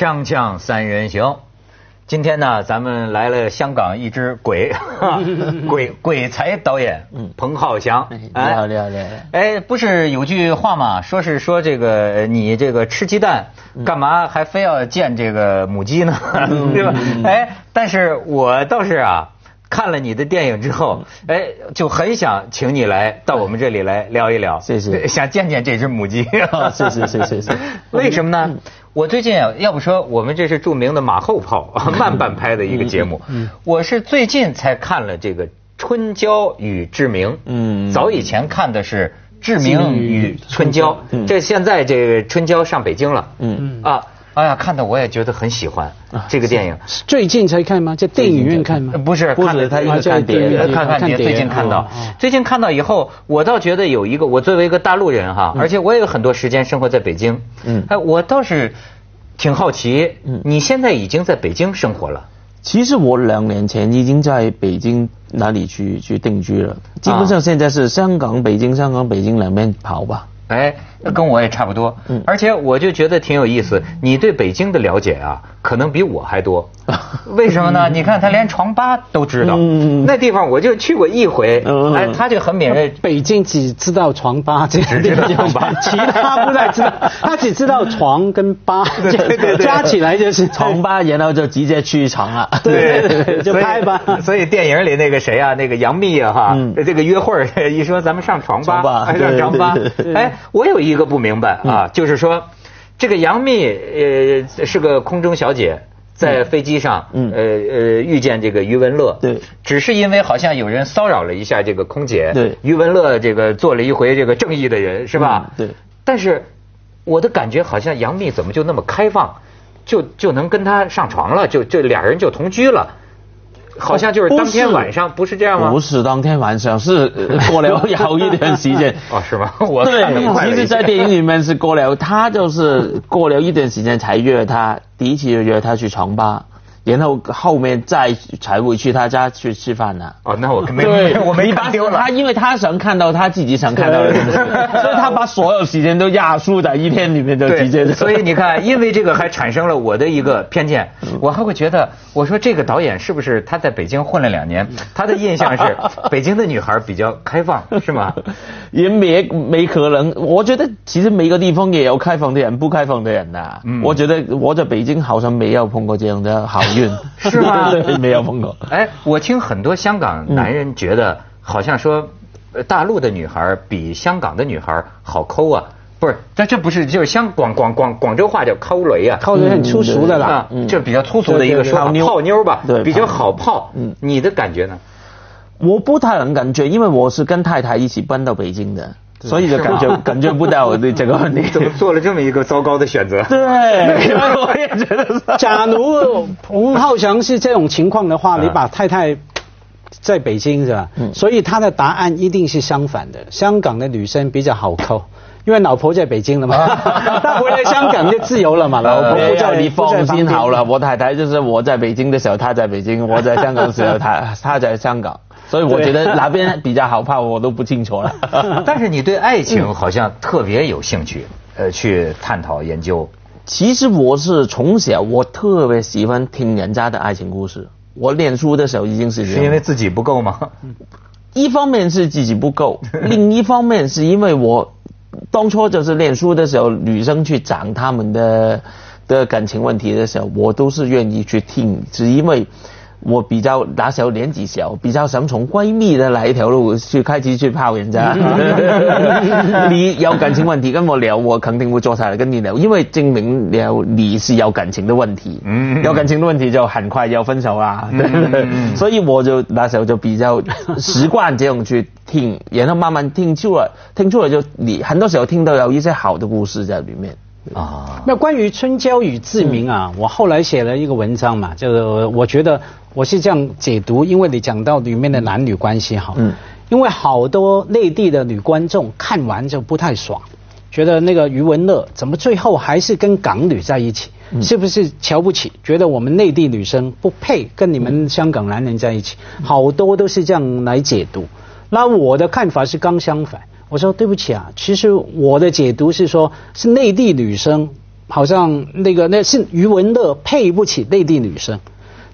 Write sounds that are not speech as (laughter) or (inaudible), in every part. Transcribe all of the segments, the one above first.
锵锵三人行，今天呢，咱们来了香港一只鬼，(laughs) 鬼鬼才导演，彭浩翔。你好，你好，你好。哎，不是有句话吗？说是说这个你这个吃鸡蛋，干嘛还非要见这个母鸡呢？对吧？哎，但是我倒是啊。看了你的电影之后，哎，就很想请你来到我们这里来聊一聊，谢谢，想见见这只母鸡。谢谢，谢谢，谢谢。(laughs) 为什么呢？我最近啊，要不说我们这是著名的马后炮，(laughs) 慢半拍的一个节目。我是最近才看了这个《春娇与志明》。嗯，早以前看的是《志明与春娇》，这现在这个春娇上北京了。嗯啊。哎呀，看的我也觉得很喜欢这个电影。最近才看吗？在电影院看吗？不是，看了他一看碟，看看碟。最近看到，最近看到以后，我倒觉得有一个，我作为一个大陆人哈，而且我也有很多时间生活在北京。嗯，哎，我倒是挺好奇，你现在已经在北京生活了？其实我两年前已经在北京哪里去去定居了，基本上现在是香港、北京、香港、北京两边跑吧。哎。跟我也差不多，而且我就觉得挺有意思。你对北京的了解啊，可能比我还多。为什么呢？(laughs) 你看他连床吧都知道，那地方我就去过一回。哎，他就很敏锐。北京只知道床吧，只知道床吧，其他不太知道。(laughs) 他只知道床跟吧，加起来就是床吧，然后就直接去床了。对，就拍吧。所以电影里那个谁啊，那个杨幂啊，哈，这个约会 (laughs) 一说咱们上床吧，上床吧。哎，我有一。个不明白啊，就是说，这个杨幂呃是个空中小姐，在飞机上，呃呃遇见这个余文乐，对，只是因为好像有人骚扰了一下这个空姐，对，余文乐这个做了一回这个正义的人是吧？对，但是我的感觉好像杨幂怎么就那么开放，就就能跟他上床了，就就俩人就同居了。好像就是当天晚上，不是这样吗？不是当天晚上，是 (laughs) 过了有一段时间。哦，是吗？(laughs) 我对，其实，在电影里面是过了，他就是过了一段时间才约他，第一次就约他去床吧。然后后面再才会去他家去吃饭呢。哦，那我 (laughs) 没我没看丢了。他因为他想看到他自己想看到的东西，所以他把所有时间都压缩在一天里面就直接。所以你看，因为这个还产生了我的一个偏见，我还会觉得，我说这个导演是不是他在北京混了两年，他的印象是 (laughs) 北京的女孩比较开放，是吗？也没没可能。我觉得其实每个地方也有开放的人，不开放的人呐。嗯我觉得我在北京好像没有碰过这样的好运。是吗？(laughs) 没有碰过。哎，我听很多香港男人觉得，好像说，大陆的女孩比香港的女孩好抠啊。不是，但这不是就是香广广广广州话叫抠雷啊，抠雷很粗俗的啦，这比较粗俗的一个说法，泡妞吧，比较好泡。嗯，你的感觉呢？我不太能感觉，因为我是跟太太一起搬到北京的。所以就感觉 (laughs) 感觉不到我对这个问题，怎么做了这么一个糟糕的选择？对，我也觉得。假如彭浩翔是这种情况的话，你把太太在北京是吧？嗯。所以他的答案一定是相反的。香港的女生比较好抠，因为老婆在北京了嘛，(laughs) 他回来香港就自由了嘛。(laughs) 老婆不叫你放心好了，我太太就是我在北京的时候她在北京，我在香港的时候她她在香港。所以我觉得哪边比较好怕，我都不清楚了。(laughs) 但是你对爱情好像特别有兴趣，呃，去探讨研究。其实我是从小我特别喜欢听人家的爱情故事。我念书的时候已经是是因为自己不够吗？一方面是自己不够，(laughs) 另一方面是因为我当初就是念书的时候，女生去讲他们的的感情问题的时候，我都是愿意去听，只因为。我比较那时候年纪小，比较想从闺蜜的那一条路去开始去泡人家。(laughs) 你有感情问题跟我聊，我肯定会坐下来跟你聊，因为证明了你是有感情的问题。嗯，有感情的问题就很快要分手啊。嗯，(laughs) 所以我就那时候就比较习惯这样去听，然后慢慢听出了，听出了就你很多时候听到有一些好的故事在里面。啊，那关于春娇与志明啊，我后来写了一个文章嘛，就是我觉得我是这样解读，因为你讲到里面的男女关系哈，嗯，因为好多内地的女观众看完就不太爽，觉得那个余文乐怎么最后还是跟港女在一起，是不是瞧不起？觉得我们内地女生不配跟你们香港男人在一起，好多都是这样来解读。那我的看法是刚相反。我说对不起啊，其实我的解读是说，是内地女生好像那个那是余文乐配不起内地女生。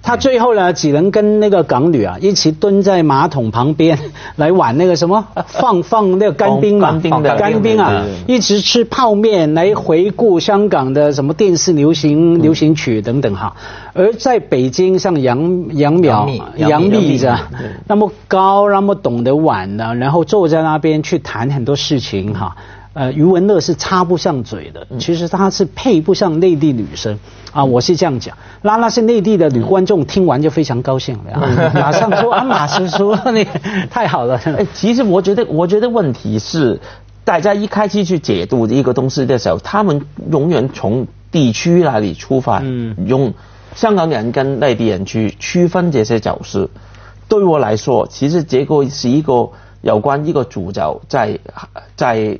他最后呢，只能跟那个港女啊一起蹲在马桶旁边来玩那个什么 (laughs) 放放那个干冰嘛，干冰啊，一直吃泡面来回顾香港的什么电视流行流行曲等等哈。而在北京，像杨杨淼、杨幂这样，那么高，那么懂得玩的，然后坐在那边去谈很多事情哈。呃，余文乐是插不上嘴的，其实他是配不上内地女生啊，我是这样讲。那那些内地的女观众听完就非常高兴了，(laughs) 马上说啊，马叔叔，(laughs) 你太好了。哎，其实我觉得，我觉得问题是，大家一开始去解读一个东西的时候，他们永远从地区那里出发，嗯用香港人跟内地人去区分这些角色。对我来说，其实这个是一个有关一个主角在在。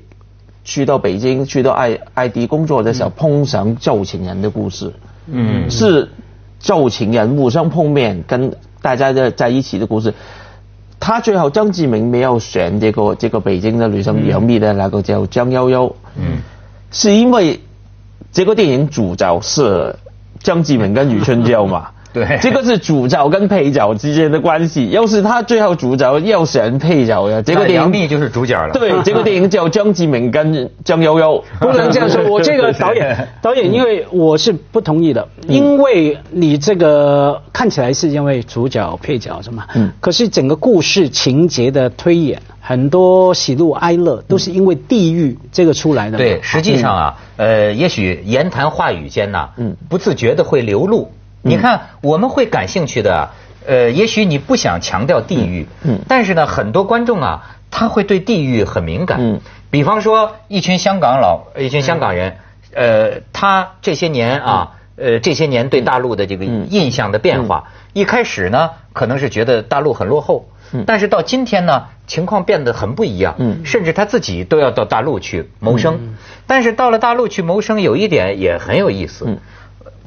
去到北京，去到爱爱迪工作的时候，碰上旧情人的故事，嗯，是旧情人互相碰面，跟大家的在一起的故事。他最后张志明没有选这个这个北京的女生杨幂的那个叫张悠悠，嗯，是因为这个电影主角是张志明跟余春娇嘛。对，这个是主角跟配角之间的关系。要是他最后主角要选配角呀，这个杨幂就是主角了。对，(laughs) 这个电影叫张志明跟江悠悠，不能这样说。我这个 (laughs) 导演，导演，因为我是不同意的，因为你这个看起来是因为主角配角是吗？嗯。可是整个故事情节的推演，很多喜怒哀乐都是因为地狱这个出来的。对，实际上啊，呃，也许言谈话语间呐，嗯，不自觉的会流露。你看，我们会感兴趣的，呃，也许你不想强调地域，嗯，但是呢，很多观众啊，他会对地域很敏感，嗯，比方说一群香港老，一群香港人，呃，他这些年啊，呃，这些年对大陆的这个印象的变化，一开始呢，可能是觉得大陆很落后，嗯，但是到今天呢，情况变得很不一样，嗯，甚至他自己都要到大陆去谋生，但是到了大陆去谋生，有一点也很有意思，嗯，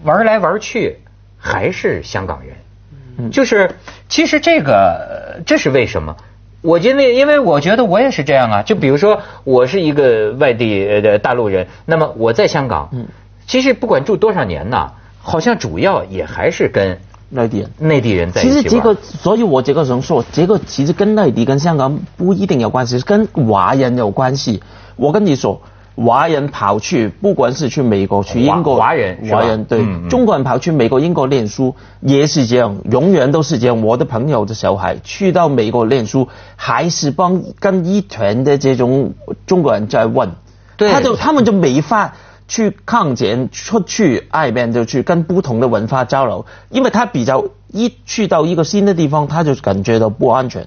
玩来玩去。还是香港人，就是其实这个这是为什么？我因为因为我觉得我也是这样啊。就比如说我是一个外地的大陆人，那么我在香港，其实不管住多少年呢，好像主要也还是跟内地人内地人在一起。其实这个，所以我这个人说，这个其实跟内地跟香港不一定有关系，是跟华人有关系。我跟你说。华人跑去，不管是去美国、去英国，华人华人对中国人跑去美国、英国念书也是这样，永远都是这样。我的朋友的小孩去到美国念书，还是帮跟一团的这种中国人在问，他就他们就没法去抗检出去外边就去跟不同的文化交流，因为他比较一去到一个新的地方，他就感觉到不安全。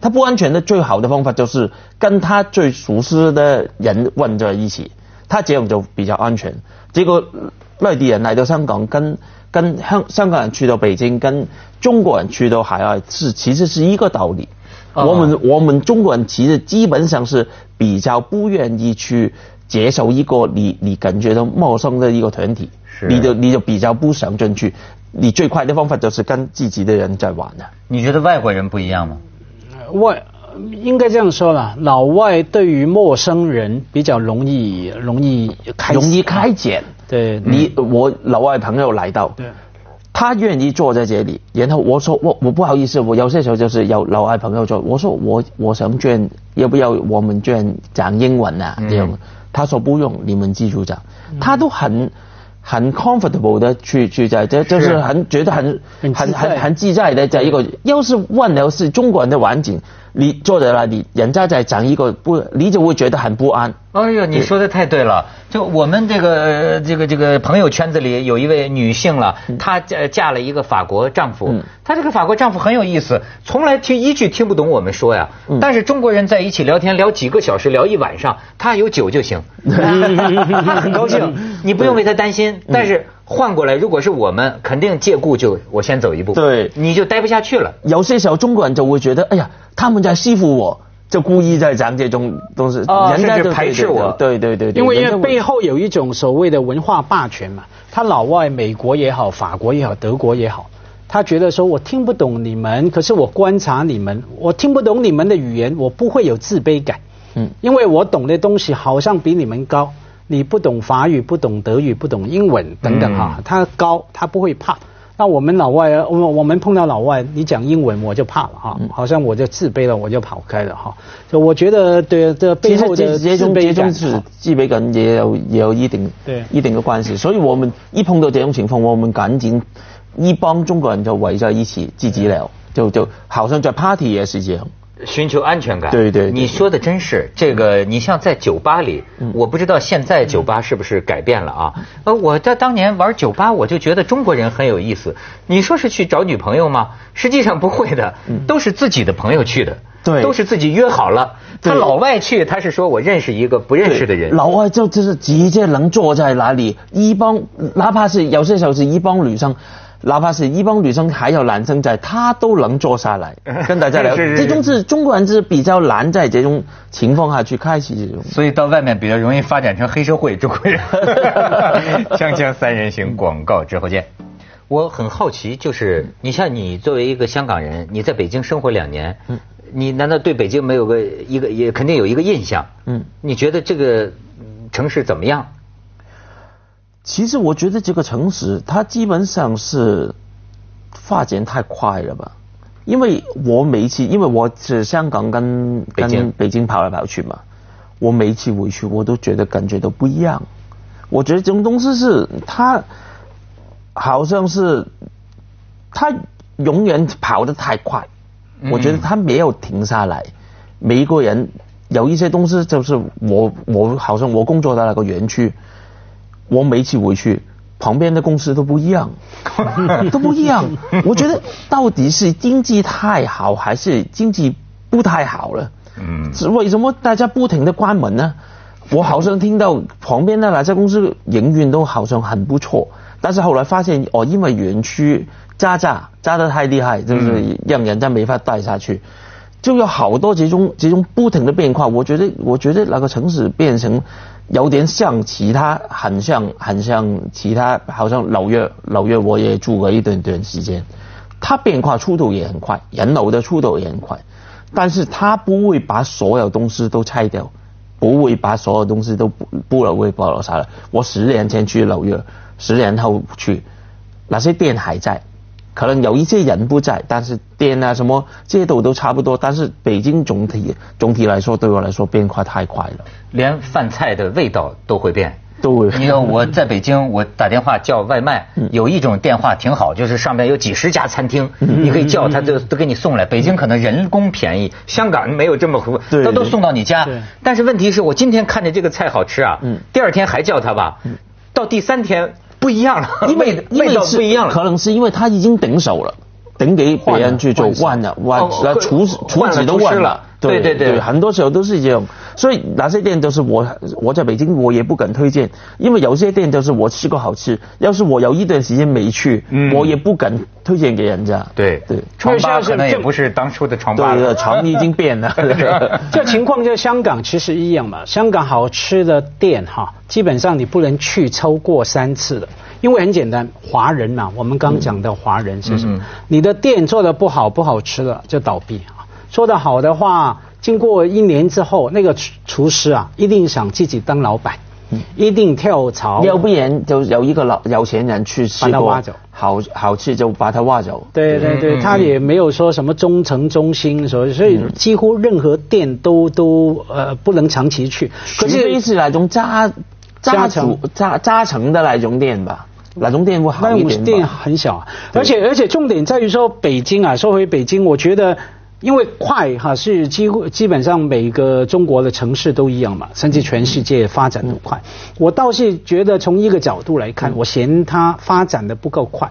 他不安全的最好的方法就是跟他最熟悉的人混在一起，他这样就比较安全。这个内地人来到香港，跟跟香香港人去到北京，跟中国人去到海外是其实是一个道理。我们我们中国人其实基本上是比较不愿意去接受一个你你感觉到陌生的一个团体，你就你就比较不想进去。你最快的方法就是跟自己的人在玩的。你觉得外国人不一样吗？外应该这样说了，老外对于陌生人比较容易容易开容易开解。对，你我老外朋友来到，对，他愿意坐在这里，然后我说我我不好意思，我有些时候就是有老外朋友坐，我说我我想捐，要不要我们捐讲英文啊？这样，他说不用，你们记住讲，他都很。很 comfortable 的去去在这，就是很觉得很很很很自在的在一个，要是问了是中国人的环境，你坐在那里，人家在讲一个不，你就会觉得很不安。哎呦，你说的太对了！就我们这个这个这个朋友圈子里有一位女性了，她嫁嫁了一个法国丈夫，她这个法国丈夫很有意思，从来听一句听不懂我们说呀。但是中国人在一起聊天聊几个小时，聊一晚上，他有酒就行，(laughs) 他很高兴，你不用为他担心。但是换过来，如果是我们，肯定借故就我先走一步，对，你就待不下去了。有些时候中国人就会觉得，哎呀，他们在欺负我。就故意在讲这种东西，人家就排斥我。对对对，因为因为背后有一种所谓的文化霸权嘛。他老外美国也好，法国也好，德国也好，他觉得说我听不懂你们，可是我观察你们，我听不懂你们的语言，我不会有自卑感。嗯，因为我懂的东西好像比你们高。你不懂法语、不懂德语、不懂英文等等哈，他高他不会怕。那我们老外，我我们碰到老外，你讲英文我就怕了哈，好像我就自卑了，我就跑开了哈。就我觉得对这背后的这种这种是自卑感也有也有一定对一定的关系。所以我们一碰到这种情况，我们赶紧一帮中国人就围在一起自己聊，就就好像在 party 也是这样。寻求安全感，对对，你说的真是这个。你像在酒吧里，我不知道现在酒吧是不是改变了啊？呃，我在当年玩酒吧，我就觉得中国人很有意思。你说是去找女朋友吗？实际上不会的，都是自己的朋友去的，对，都是自己约好了。他老外去，他是说我认识一个不认识的人。老外就就是直接能坐在哪里，一帮哪怕是有些时候是一帮女生。哪怕是一帮女生还有男生在，他都能坐下来 (laughs) 跟大家聊。(laughs) 这种是中国人是比较难在这种情况下去开启这种。所以到外面比较容易发展成黑社会，中国人。锵锵三人行广告之后见。我很好奇，就是你像你作为一个香港人，你在北京生活两年，你难道对北京没有个一个也肯定有一个印象？嗯，你觉得这个城市怎么样？其实我觉得这个城市它基本上是发展太快了吧，因为我每一次因为我是香港跟跟北京跑来跑去嘛，我每一次回去我都觉得感觉都不一样。我觉得这种东西是它好像是它永远跑得太快，我觉得它没有停下来。每一个人有一些东西就是我我好像我工作的那个园区。我每次回去，旁边的公司都不一样，(laughs) 都不一样。我觉得到底是经济太好，还是经济不太好了？嗯，为什么大家不停的关门呢？我好像听到旁边的哪家公司营运都好像很不错，但是后来发现哦，因为园区加价加得太厉害，就是让人家没法待下去，就有好多这种这种不停的变化。我觉得，我觉得那个城市变成。有点像其他，很像很像其他，好像纽约，纽约我也住过一段段时间，它变化速度也很快，人楼的速度也很快，但是它不会把所有东西都拆掉，不会把所有东西都不不了会保留下来。我十年前去纽约，十年后去，那些店还在。可能有一些人不在，但是店啊什么街道都差不多。但是北京总体总体来说，对我来说变化太快了，连饭菜的味道都会变。都会。你看我在北京，我打电话叫外卖，有一种电话挺好，就是上面有几十家餐厅，你可以叫他，就都给你送来。北京可能人工便宜，香港没有这么服，他都送到你家。但是问题是我今天看见这个菜好吃啊，第二天还叫他吧，到第三天。不一样了，因为 (laughs) 味道不一样了，可能是因为他已经顶手了，顶给别人去做换了，换了厨厨子都换了。对对对，很多时候都是这样，所以哪些店都是我我在北京我也不敢推荐，因为有些店都是我吃过好吃，要是我有一段时间没去，我也不敢推荐给人家。对对，床吧可能也不是当初的床吧了，床已经变了。(laughs) 这情况在香港其实一样嘛，香港好吃的店哈，基本上你不能去超过三次的，因为很简单，华人嘛，我们刚讲的华人是什么？你的店做的不好不好吃了就倒闭。说的好的话，经过一年之后，那个厨厨师啊，一定想自己当老板，一定跳槽，要不然就有一个老有钱人去把他挖走，好好吃就把他挖走。对对对，他也没有说什么忠诚忠心，所以所以几乎任何店都都呃不能长期去。可是是那种扎扎成扎扎成的那种店吧，那种店不好一点店很小，而且而且重点在于说北京啊，说回北京，我觉得。因为快哈是几乎基本上每个中国的城市都一样嘛，甚至全世界发展的快。我倒是觉得从一个角度来看，我嫌它发展的不够快。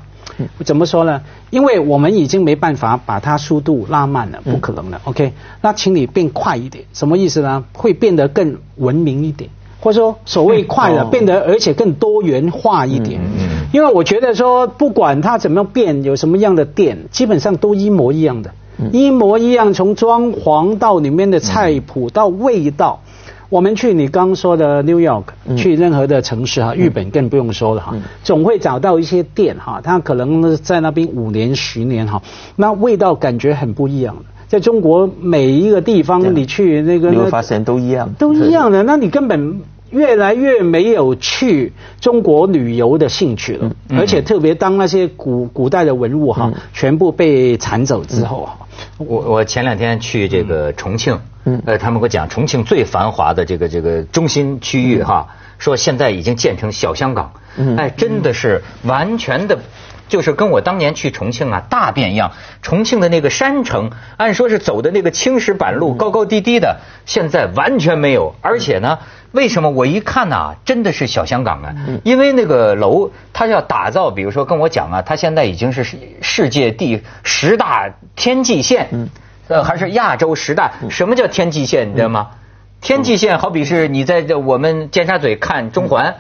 怎么说呢？因为我们已经没办法把它速度拉慢了，不可能了。OK，那请你变快一点，什么意思呢？会变得更文明一点，或者说所谓快了变得而且更多元化一点。因为我觉得说不管它怎么样变，有什么样的店，基本上都一模一样的。一模一样，从装潢到里面的菜谱到味道，我们去你刚说的 New York，去任何的城市哈，日本更不用说了哈，总会找到一些店哈，它可能在那边五年十年哈，那味道感觉很不一样的。在中国每一个地方你去那个，你会发现都一样，都一样的，那你根本。越来越没有去中国旅游的兴趣了，而且特别当那些古古代的文物哈，全部被铲走之后哈。我我前两天去这个重庆，呃，他们给我讲重庆最繁华的这个这个中心区域哈，说现在已经建成小香港，哎，真的是完全的。就是跟我当年去重庆啊大变样，重庆的那个山城，按说是走的那个青石板路，高高低低的，现在完全没有。而且呢，为什么我一看呐，真的是小香港啊？因为那个楼，它要打造，比如说跟我讲啊，他现在已经是世界第十大天际线，呃，还是亚洲十大。什么叫天际线？你知道吗？天际线好比是你在这我们尖沙咀看中环。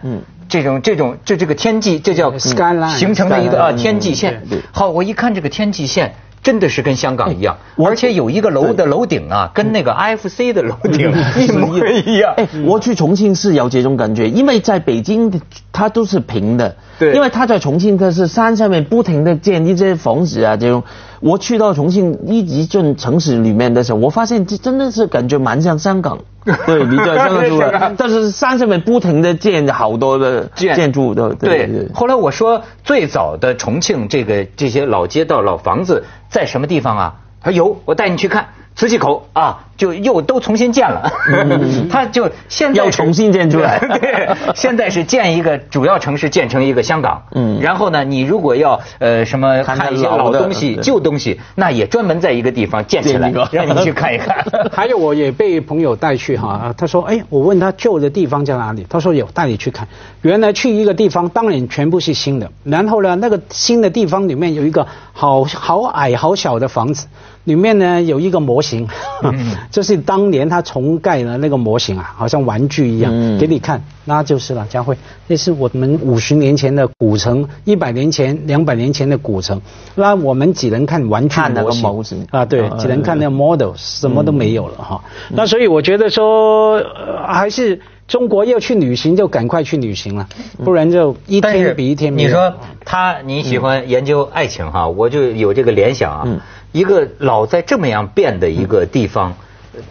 这种这种这这个天际，这叫形成的一个啊天际线。好，我一看这个天际线，真的是跟香港一样，而且有一个楼的楼顶啊，跟那个 IFC 的楼顶一模一样。哎，我去重庆是有这种感觉，因为在北京它都是平的，对，因为它在重庆它是山上面不停的建一些房子啊，这种。我去到重庆一级镇城市里面的时候，我发现这真的是感觉蛮像香港。对，你在香港住了，但是山上面不停的建好多的建筑的。对，后来我说最早的重庆这个这些老街道老房子在什么地方啊？他有，我带你去看。磁器口啊，就又都重新建了，(laughs) 他就现在要重新建出来。(laughs) 对，现在是建一个主要城市，建成一个香港。嗯，然后呢，你如果要呃什么看一些老东西、旧东西，那也专门在一个地方建起来，(laughs) 让你去看一看。还有，我也被朋友带去哈，他说：“哎，我问他旧的地方在哪里？”他说：“有，带你去看。原来去一个地方，当然全部是新的。然后呢，那个新的地方里面有一个好好矮、好小的房子。”里面呢有一个模型，(laughs) 就是当年他重盖的那个模型啊，好像玩具一样，给你看，那就是了，佳慧，那是我们五十年前的古城，一百年前、两百年前的古城，那我们只能看玩具模型。啊，对，只能看那个 model，什么都没有了哈。那所以我觉得说，还是中国要去旅行就赶快去旅行了，不然就一天比一天。你说他你喜欢研究爱情哈，我就有这个联想啊。一个老在这么样变的一个地方，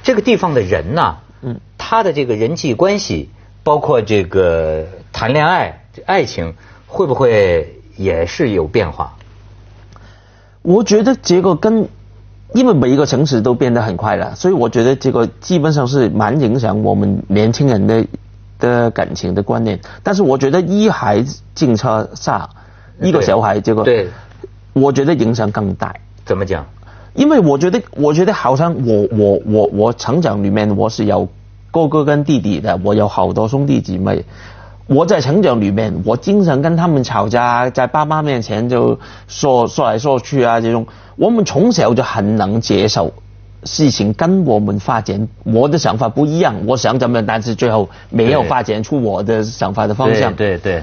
这个地方的人呐，嗯，他的这个人际关系，包括这个谈恋爱、爱情，会不会也是有变化？我觉得这个跟，因为每一个城市都变得很快了，所以我觉得这个基本上是蛮影响我们年轻人的的感情的观念。但是我觉得一孩进车下一个小孩，这个对，我觉得影响更大。怎么讲？因为我觉得，我觉得好像我我我我成长里面我是有哥哥跟弟弟的，我有好多兄弟姐妹。我在成长里面，我经常跟他们吵架，在爸妈面前就说说来说去啊，这种。我们从小就很能接受事情跟我们发展，我的想法不一样，我想怎么样，但是最后没有发展出我的想法的方向。对对，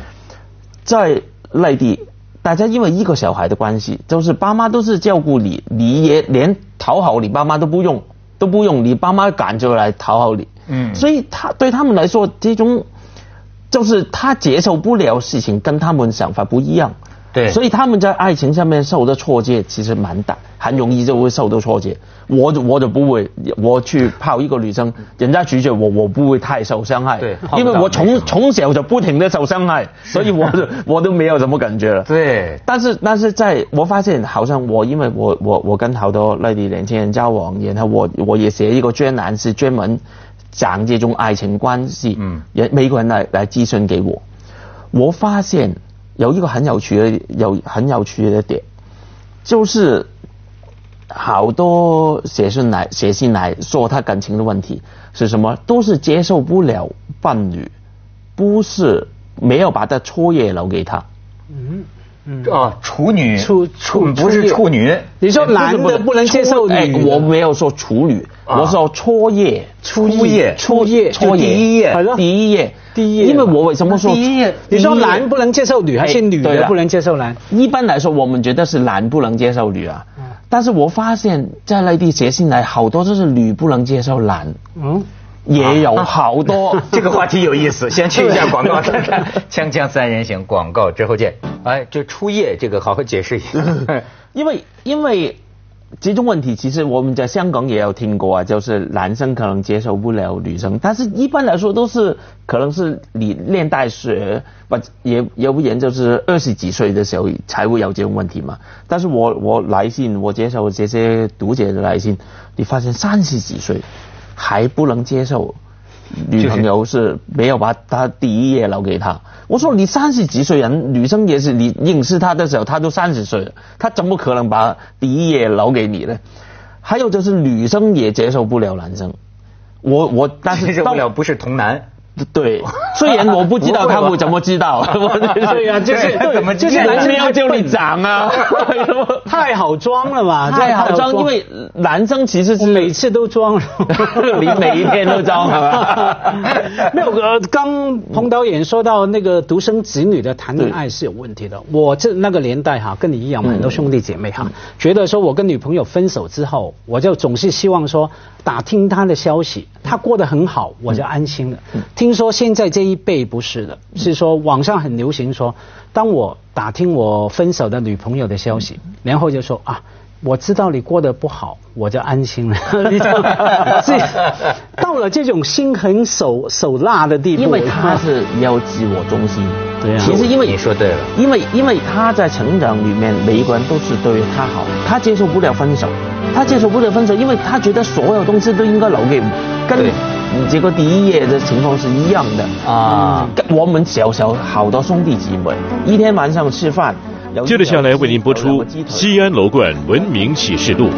在内地。大家因为一个小孩的关系，就是爸妈都是照顾你，你也连讨好你爸妈都不用，都不用你爸妈赶着来讨好你。嗯，所以他对他们来说，这种就是他接受不了事情，跟他们想法不一样。对，所以他们在爱情上面受的挫折其实蛮大，很容易就会受到挫折。我我就不会，我去泡一个女生，人家拒绝我，我不会太受伤害。对，因为我从从小就不停的受伤害，(laughs) 所以我就我都没有什么感觉了。对，但是但是在我发现，好像我因为我我我跟好多内地年轻人交往，然后我我也写一个专栏，是专门讲这种爱情关系。嗯，也美国人来来咨询给我，我发现。有一个很有趣的、有很有趣的点，就是好多写信来、写信来说他感情的问题是什么，都是接受不了伴侣，不是没有把他初夜留给他。嗯嗯。啊，处女处处不是处女，你说男的不能接受女，我没有说处女，我说初夜初夜初夜初夜第一夜第一夜。第一，因为我为什么说第一？你说男不能接受女，还是女的不能接受男？一般来说，我们觉得是男不能接受女啊。但是我发现，在内地写信来，好多都是女不能接受男。嗯，也有好多。这个话题有意思，(laughs) 先去一下广告看看。锵锵三人行，广告之后见。哎，这初夜这个好好解释一下。(laughs) 因为因为这种问题其实我们在香港也有听过啊，就是男生可能接受不了女生，但是一般来说都是可能是你年代学不也也不然就是二十几岁的时候才会有这种问题嘛。但是我我来信我接受这些读者的来信，你发现三十几岁还不能接受。女朋友是没有把他第一页留给他。我说你三十几岁人，女生也是你认识他的时候，他都三十岁了，他怎么可能把第一页留给你呢？还有就是女生也接受不了男生，我我但是 (laughs) 接受不了不是同男。对，虽然我不知道他们怎么知道，对呀，就是怎么就是男生要叫你长啊，太好装了嘛，太好装，因为男生其实是每次都装，你每一天都装，好吧？没有，呃，刚彭导演说到那个独生子女的谈恋爱是有问题的。我这那个年代哈，跟你一样，很多兄弟姐妹哈，觉得说我跟女朋友分手之后，我就总是希望说打听她的消息，她过得很好，我就安心了。听说现在这一辈不是的，是说网上很流行说，当我打听我分手的女朋友的消息，然后就说啊，我知道你过得不好，我就安心了。(laughs) 你知道，到了这种心狠手手辣的地步，因为他是要自我中心。对啊，其实因为你说对了，因为因为他在成长里面，每一个人都是对他好，他接受不了分手，他接受不了分手，因为他觉得所有东西都应该留给跟。结果第一页的情况是一样的啊！我们小小好多兄弟姐妹，一天晚上吃饭。接着下来为您播出《西安楼冠文明启示录》。